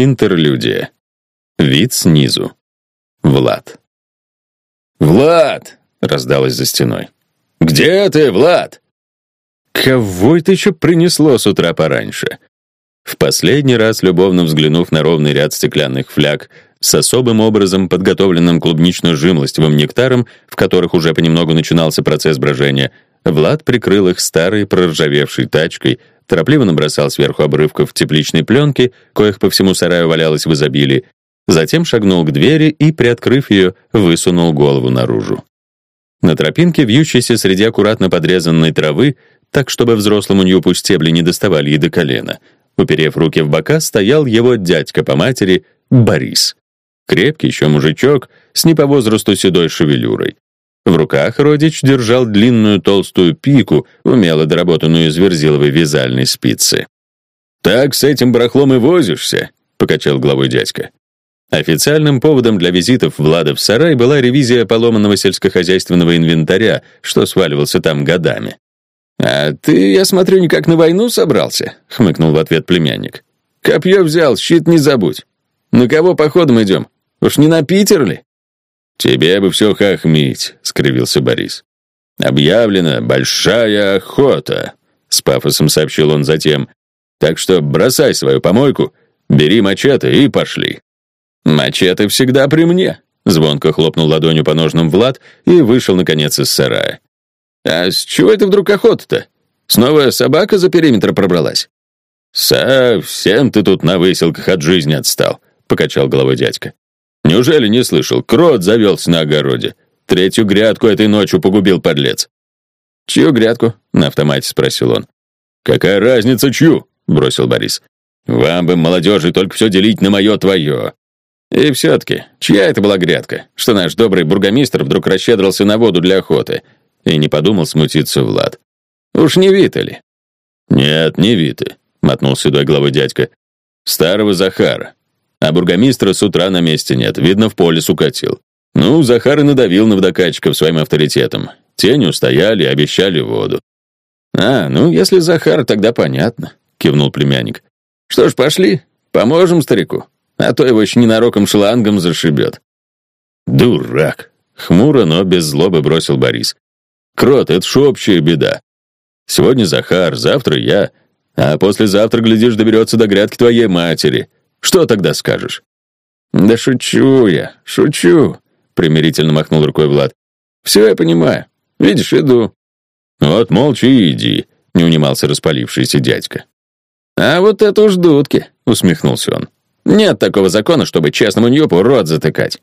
Интерлюдия. Вид снизу. Влад. «Влад!» — раздалось за стеной. «Где ты, Влад?» Кого это еще принесло с утра пораньше? В последний раз, любовно взглянув на ровный ряд стеклянных фляг с особым образом подготовленным клубнично-жимлостевым нектаром, в которых уже понемногу начинался процесс брожения, Влад прикрыл их старой проржавевшей тачкой, торопливо набросал сверху обрывков тепличной пленки, коих по всему сараю валялось в изобилии, затем шагнул к двери и, приоткрыв ее, высунул голову наружу. На тропинке, вьющейся среди аккуратно подрезанной травы, так, чтобы взрослому Ньюпу стебли не доставали ей до колена, уперев руки в бока, стоял его дядька по матери Борис. Крепкий еще мужичок с не по возрасту седой шевелюрой. В руках родич держал длинную толстую пику, умело доработанную из верзиловой вязальной спицы. «Так с этим барахлом и возишься», — покачал головой дядька. Официальным поводом для визитов Влада в сарай была ревизия поломанного сельскохозяйственного инвентаря, что сваливался там годами. «А ты, я смотрю, никак на войну собрался?» — хмыкнул в ответ племянник. «Копье взял, щит не забудь. На кого походом идем? Уж не на Питер ли?» «Тебе бы все хохмить», — скривился Борис. «Объявлена большая охота», — с пафосом сообщил он затем. «Так что бросай свою помойку, бери мачете и пошли». «Мачете всегда при мне», — звонко хлопнул ладонью по ножным Влад и вышел, наконец, из сарая. «А с чего это вдруг охота-то? Снова собака за периметр пробралась?» «Совсем ты тут на выселках от жизни отстал», — покачал головой дядька. Неужели не слышал? Крот завелся на огороде. Третью грядку этой ночью погубил подлец. «Чью грядку?» — на автомате спросил он. «Какая разница, чью?» — бросил Борис. «Вам бы, молодежи, только все делить на мое-твое». «И все-таки, чья это была грядка, что наш добрый бургомистр вдруг расщедрился на воду для охоты?» И не подумал смутиться Влад. «Уж не Вита ли?» «Нет, не Вита», — мотнул седой головой дядька. «Старого Захара. А бургомистра с утра на месте нет, видно, в поле укатил. Ну, Захар и надавил на водокачков своим авторитетом. Те устояли, обещали воду. «А, ну, если Захар, тогда понятно», — кивнул племянник. «Что ж, пошли, поможем старику, а то его еще ненароком шлангом зашибет». «Дурак!» — хмуро, но без злобы бросил Борис. «Крот, это ж общая беда. Сегодня Захар, завтра я, а послезавтра, глядишь, доберется до грядки твоей матери. Что тогда скажешь?» «Да шучу я, шучу», — примирительно махнул рукой Влад. «Все я понимаю. Видишь, иду». «Вот молча и иди», — не унимался распалившийся дядька. «А вот это уж дудки», — усмехнулся он. «Нет такого закона, чтобы честному Ньюпу рот затыкать».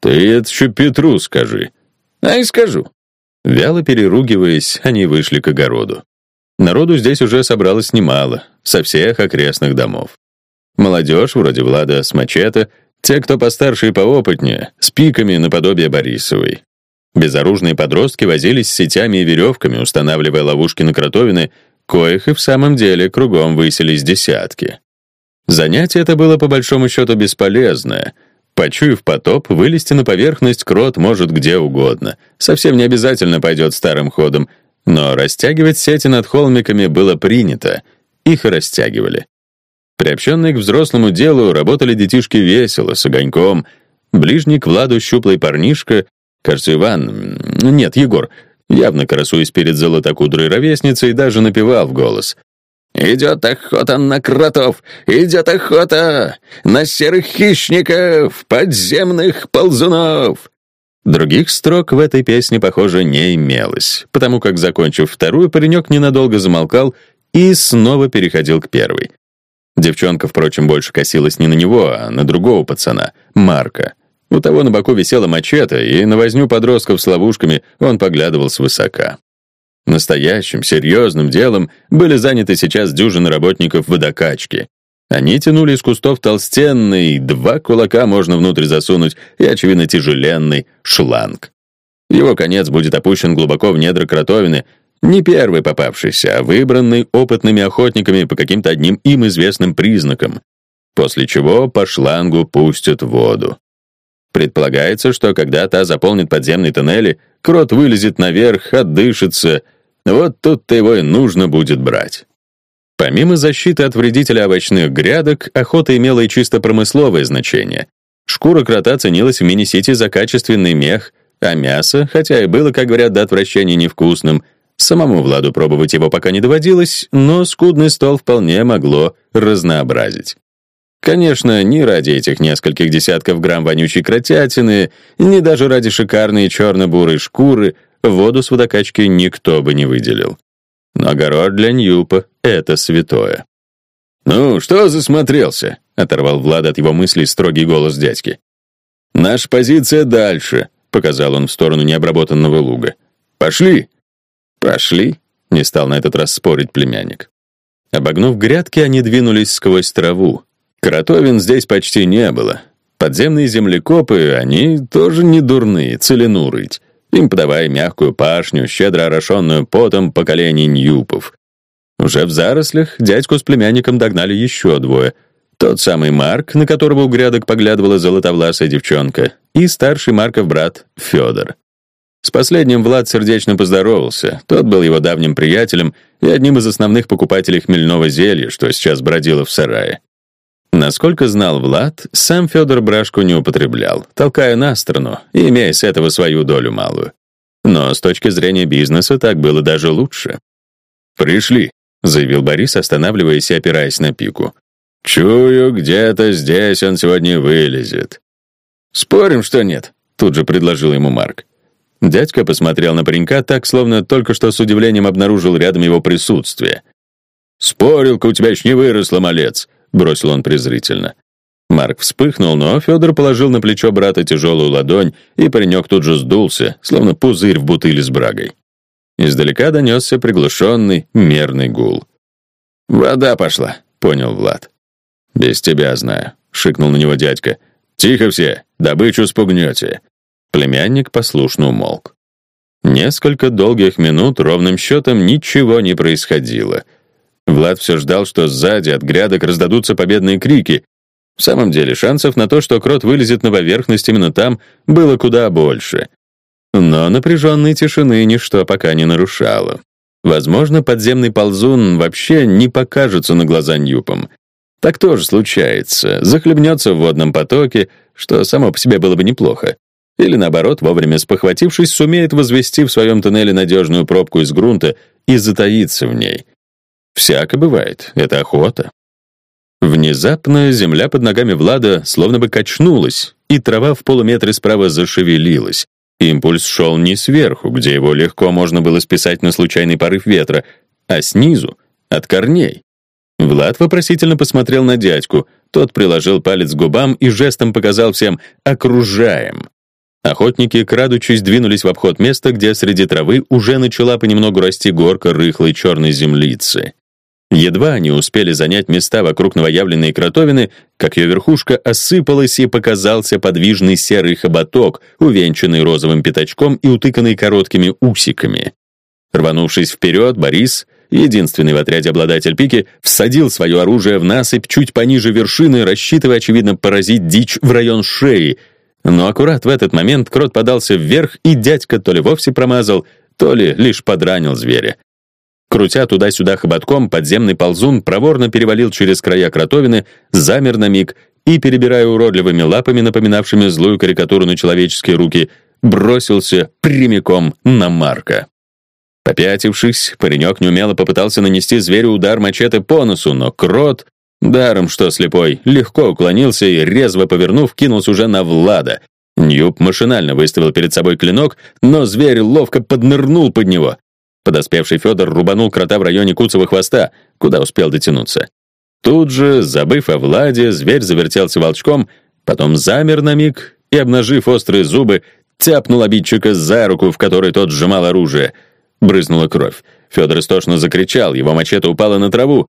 «Ты это еще Петру скажи». «А и скажу». Вяло переругиваясь, они вышли к огороду. Народу здесь уже собралось немало, со всех окрестных домов. Молодежь, вроде Влада с мачете, те, кто постарше и поопытнее, с пиками наподобие Борисовой. Безоружные подростки возились с сетями и веревками, устанавливая ловушки на кротовины, коих и в самом деле кругом высились десятки. Занятие это было по большому счету бесполезное. Почуяв потоп, вылезти на поверхность крот может где угодно. Совсем не обязательно пойдет старым ходом, но растягивать сети над холмиками было принято. Их растягивали. Приобщенные к взрослому делу, работали детишки весело, с огоньком. Ближний к Владу щуплый парнишка, кажется, Иван, нет, Егор, явно красуясь перед золотокудрой ровесницей, даже напевал в голос. «Идет охота на кротов! Идет охота на серых хищников, подземных ползунов!» Других строк в этой песне, похоже, не имелось, потому как, закончив вторую, паренек ненадолго замолкал и снова переходил к первой. Девчонка, впрочем, больше косилась не на него, а на другого пацана, Марка. У того на боку висела мачете, и на возню подростков с ловушками он поглядывал свысока. Настоящим, серьезным делом были заняты сейчас дюжины работников водокачки. Они тянули из кустов толстенный, два кулака можно внутрь засунуть, и, очевидно, тяжеленный шланг. Его конец будет опущен глубоко в недра кротовины, не первый попавшийся, а выбранный опытными охотниками по каким-то одним им известным признакам, после чего по шлангу пустят воду. Предполагается, что когда та заполнит подземные тоннели, крот вылезет наверх, отдышится. Вот тут-то его и нужно будет брать. Помимо защиты от вредителя овощных грядок, охота имела и чисто промысловое значение. Шкура крота ценилась в мини-сити за качественный мех, а мясо, хотя и было, как говорят, до отвращения невкусным, самому Владу пробовать его пока не доводилось, но скудный стол вполне могло разнообразить. Конечно, ни ради этих нескольких десятков грамм вонючей кротятины, ни даже ради шикарной черно-бурой шкуры воду с водокачки никто бы не выделил. Но огород для Ньюпа — это святое. «Ну, что засмотрелся?» — оторвал Влад от его мыслей строгий голос дядьки. «Наша позиция дальше», — показал он в сторону необработанного луга. «Пошли!» «Пошли», — не стал на этот раз спорить племянник. Обогнув грядки, они двинулись сквозь траву. Кротовин здесь почти не было. Подземные землекопы, они тоже не дурные, целину рыть им подавая мягкую пашню, щедро орошенную потом поколений ньюпов. Уже в зарослях дядьку с племянником догнали еще двое. Тот самый Марк, на которого у грядок поглядывала золотовласая девчонка, и старший Марков брат Федор. С последним Влад сердечно поздоровался. Тот был его давним приятелем и одним из основных покупателей хмельного зелья, что сейчас бродило в сарае. Насколько знал Влад, сам Федор брашку не употреблял, толкая на сторону и имея с этого свою долю малую. Но с точки зрения бизнеса так было даже лучше. «Пришли», — заявил Борис, останавливаясь и опираясь на пику. «Чую, где-то здесь он сегодня вылезет». «Спорим, что нет», — тут же предложил ему Марк. Дядька посмотрел на паренька так, словно только что с удивлением обнаружил рядом его присутствие. «Спорилка у тебя еще не выросла, малец», — бросил он презрительно. Марк вспыхнул, но Федор положил на плечо брата тяжелую ладонь, и паренек тут же сдулся, словно пузырь в бутыле с брагой. Издалека донесся приглушенный, мерный гул. «Вода пошла», — понял Влад. «Без тебя знаю», — шикнул на него дядька. «Тихо все, добычу спугнете». Племянник послушно умолк. Несколько долгих минут ровным счетом ничего не происходило — Влад все ждал, что сзади от грядок раздадутся победные крики. В самом деле, шансов на то, что крот вылезет на поверхность именно там, было куда больше. Но напряженной тишины ничто пока не нарушало. Возможно, подземный ползун вообще не покажется на глаза Ньюпом. Так тоже случается. Захлебнется в водном потоке, что само по себе было бы неплохо. Или, наоборот, вовремя спохватившись, сумеет возвести в своем туннеле надежную пробку из грунта и затаиться в ней. Всяко бывает, это охота. Внезапно земля под ногами Влада словно бы качнулась, и трава в полуметре справа зашевелилась. Импульс шел не сверху, где его легко можно было списать на случайный порыв ветра, а снизу, от корней. Влад вопросительно посмотрел на дядьку. Тот приложил палец к губам и жестом показал всем «окружаем». Охотники, крадучись, двинулись в обход места, где среди травы уже начала понемногу расти горка рыхлой черной землицы. Едва они успели занять места вокруг новоявленной кротовины, как ее верхушка осыпалась и показался подвижный серый хоботок, увенчанный розовым пятачком и утыканный короткими усиками. Рванувшись вперед, Борис, единственный в отряде обладатель пики, всадил свое оружие в насыпь чуть пониже вершины, рассчитывая, очевидно, поразить дичь в район шеи. Но аккурат в этот момент крот подался вверх, и дядька то ли вовсе промазал, то ли лишь подранил зверя. Крутя туда-сюда хоботком, подземный ползун проворно перевалил через края кротовины, замер на миг и, перебирая уродливыми лапами, напоминавшими злую карикатуру на человеческие руки, бросился прямиком на Марка. Попятившись, паренек неумело попытался нанести зверю удар мачете по носу, но крот, даром что слепой, легко уклонился и, резво повернув, кинулся уже на Влада. Ньюб машинально выставил перед собой клинок, но зверь ловко поднырнул под него, Подоспевший Федор рубанул крота в районе куцевого хвоста, куда успел дотянуться. Тут же, забыв о Владе, зверь завертелся волчком, потом замер на миг и, обнажив острые зубы, тяпнул обидчика за руку, в которой тот сжимал оружие. Брызнула кровь. Федор истошно закричал, его мачете упало на траву.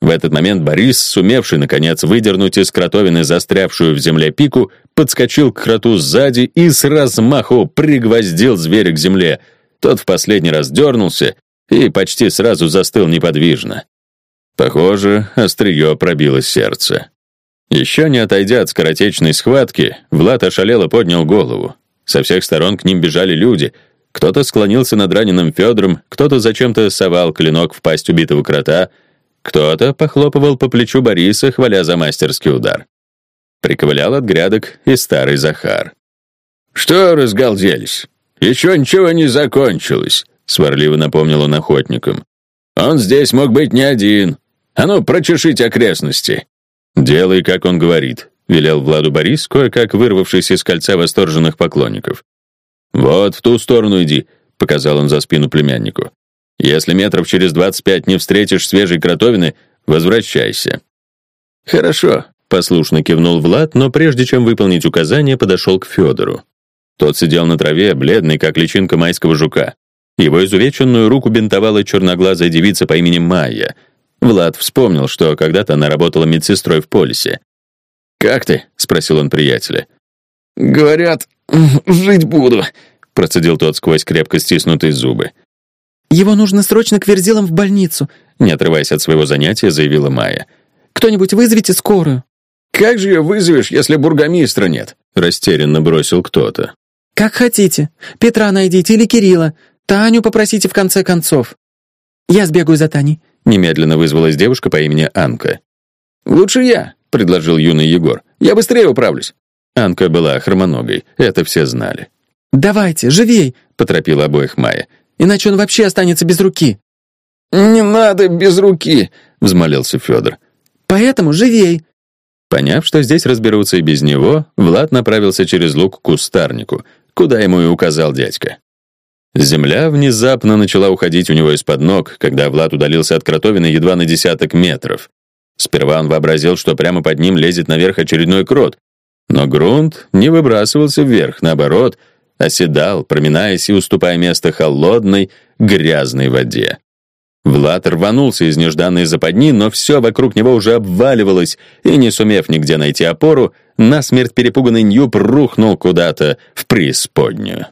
В этот момент Борис, сумевший, наконец, выдернуть из кротовины застрявшую в земле пику, подскочил к кроту сзади и с размаху пригвоздил зверя к земле — тот в последний раз дернулся и почти сразу застыл неподвижно. Похоже, острие пробило сердце. Еще не отойдя от скоротечной схватки, Влад ошалело поднял голову. Со всех сторон к ним бежали люди. Кто-то склонился над раненым Федором, кто-то зачем-то совал клинок в пасть убитого крота. Кто-то похлопывал по плечу Бориса, хваля за мастерский удар. Приковылял от грядок и старый Захар. «Что разгалделись? Еще ничего не закончилось», — сварливо напомнил он охотникам. «Он здесь мог быть не один. А ну, прочешите окрестности». «Делай, как он говорит», — велел Владу Борис, кое-как вырвавшись из кольца восторженных поклонников. «Вот в ту сторону иди», — показал он за спину племяннику. «Если метров через двадцать пять не встретишь свежей кротовины, возвращайся». «Хорошо», — послушно кивнул Влад, но прежде чем выполнить указание, подошел к Федору. Тот сидел на траве, бледный, как личинка майского жука. Его изувеченную руку бинтовала черноглазая девица по имени Майя. Влад вспомнил, что когда-то она работала медсестрой в полисе. «Как ты?» — спросил он приятеля. «Говорят, жить буду», — процедил тот сквозь крепко стиснутые зубы. «Его нужно срочно к Верзилам в больницу», — не отрываясь от своего занятия, заявила Майя. «Кто-нибудь вызовите скорую». «Как же ее вызовешь, если бургомистра нет?» — растерянно бросил кто-то. «Как хотите. Петра найдите или Кирилла. Таню попросите в конце концов. Я сбегаю за Таней». Немедленно вызвалась девушка по имени Анка. «Лучше я», — предложил юный Егор. «Я быстрее управлюсь». Анка была хромоногой, это все знали. «Давайте, живей!» — поторопила обоих Майя. «Иначе он вообще останется без руки». «Не надо без руки!» — взмолился Федор. «Поэтому живей!» Поняв, что здесь разберутся и без него, Влад направился через луг к кустарнику, куда ему и указал дядька. Земля внезапно начала уходить у него из-под ног, когда Влад удалился от кротовины едва на десяток метров. Сперва он вообразил, что прямо под ним лезет наверх очередной крот, но грунт не выбрасывался вверх, наоборот, оседал, проминаясь и уступая место холодной, грязной воде. Влад рванулся из нежданной западни, но все вокруг него уже обваливалось, и, не сумев нигде найти опору, насмерть перепуганный Ньюб рухнул куда-то в преисподнюю.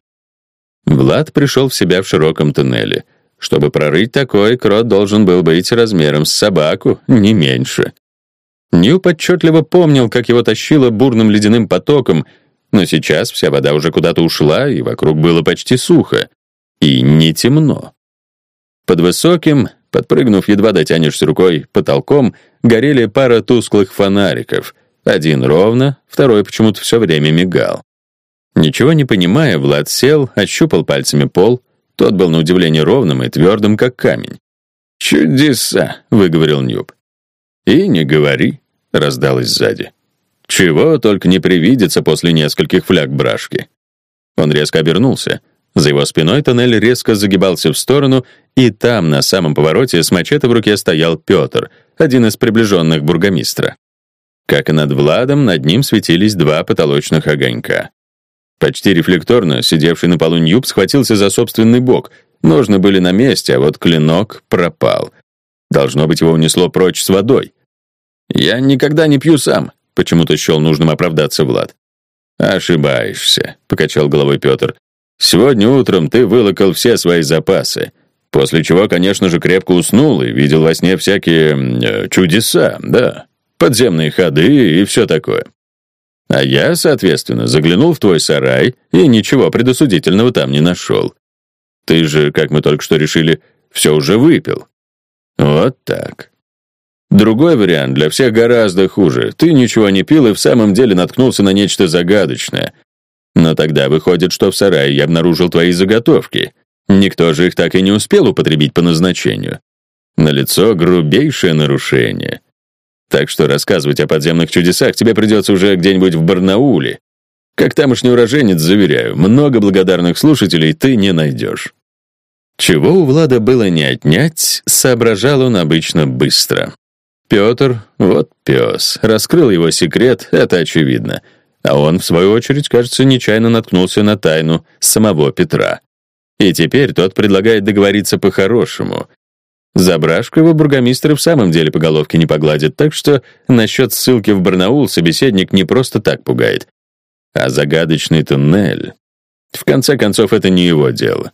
Влад пришел в себя в широком туннеле. Чтобы прорыть такой, крот должен был быть размером с собаку, не меньше. Ньюб отчетливо помнил, как его тащило бурным ледяным потоком, но сейчас вся вода уже куда-то ушла, и вокруг было почти сухо. И не темно. Под высоким, подпрыгнув, едва дотянешься рукой, потолком, горели пара тусклых фонариков. Один ровно, второй почему-то все время мигал. Ничего не понимая, Влад сел, ощупал пальцами пол. Тот был на удивление ровным и твердым, как камень. «Чудеса!» — выговорил Нюб. «И не говори», — раздалось сзади. «Чего только не привидится после нескольких фляг брашки». Он резко обернулся. За его спиной тоннель резко загибался в сторону, и там, на самом повороте, с мачете в руке стоял Петр, один из приближенных бургомистра. Как и над Владом, над ним светились два потолочных огонька. Почти рефлекторно сидевший на полу Ньюб схватился за собственный бок. Ножны были на месте, а вот клинок пропал. Должно быть, его унесло прочь с водой. «Я никогда не пью сам», — почему-то счел нужным оправдаться Влад. «Ошибаешься», — покачал головой Петр. Сегодня утром ты вылокал все свои запасы, после чего, конечно же, крепко уснул и видел во сне всякие э, чудеса, да, подземные ходы и все такое. А я, соответственно, заглянул в твой сарай и ничего предосудительного там не нашел. Ты же, как мы только что решили, все уже выпил. Вот так. Другой вариант для всех гораздо хуже. Ты ничего не пил и в самом деле наткнулся на нечто загадочное, но тогда выходит, что в сарае я обнаружил твои заготовки. Никто же их так и не успел употребить по назначению. Налицо грубейшее нарушение. Так что рассказывать о подземных чудесах тебе придется уже где-нибудь в Барнауле. Как тамошний уроженец, заверяю, много благодарных слушателей ты не найдешь. Чего у Влада было не отнять, соображал он обычно быстро. Петр, вот пес, раскрыл его секрет, это очевидно — а он, в свою очередь, кажется, нечаянно наткнулся на тайну самого Петра. И теперь тот предлагает договориться по-хорошему. За брашку его бургомистр в самом деле по головке не погладит, так что насчет ссылки в Барнаул собеседник не просто так пугает. А загадочный туннель... В конце концов, это не его дело.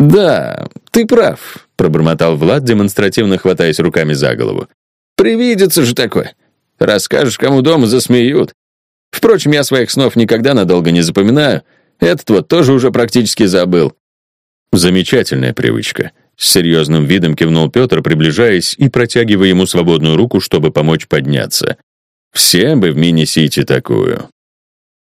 «Да, ты прав», — пробормотал Влад, демонстративно хватаясь руками за голову. «Привидится же такое. Расскажешь, кому дома засмеют. Впрочем, я своих снов никогда надолго не запоминаю. Этот вот тоже уже практически забыл. Замечательная привычка. С серьезным видом кивнул Петр, приближаясь и протягивая ему свободную руку, чтобы помочь подняться. Все бы в мини-сити такую.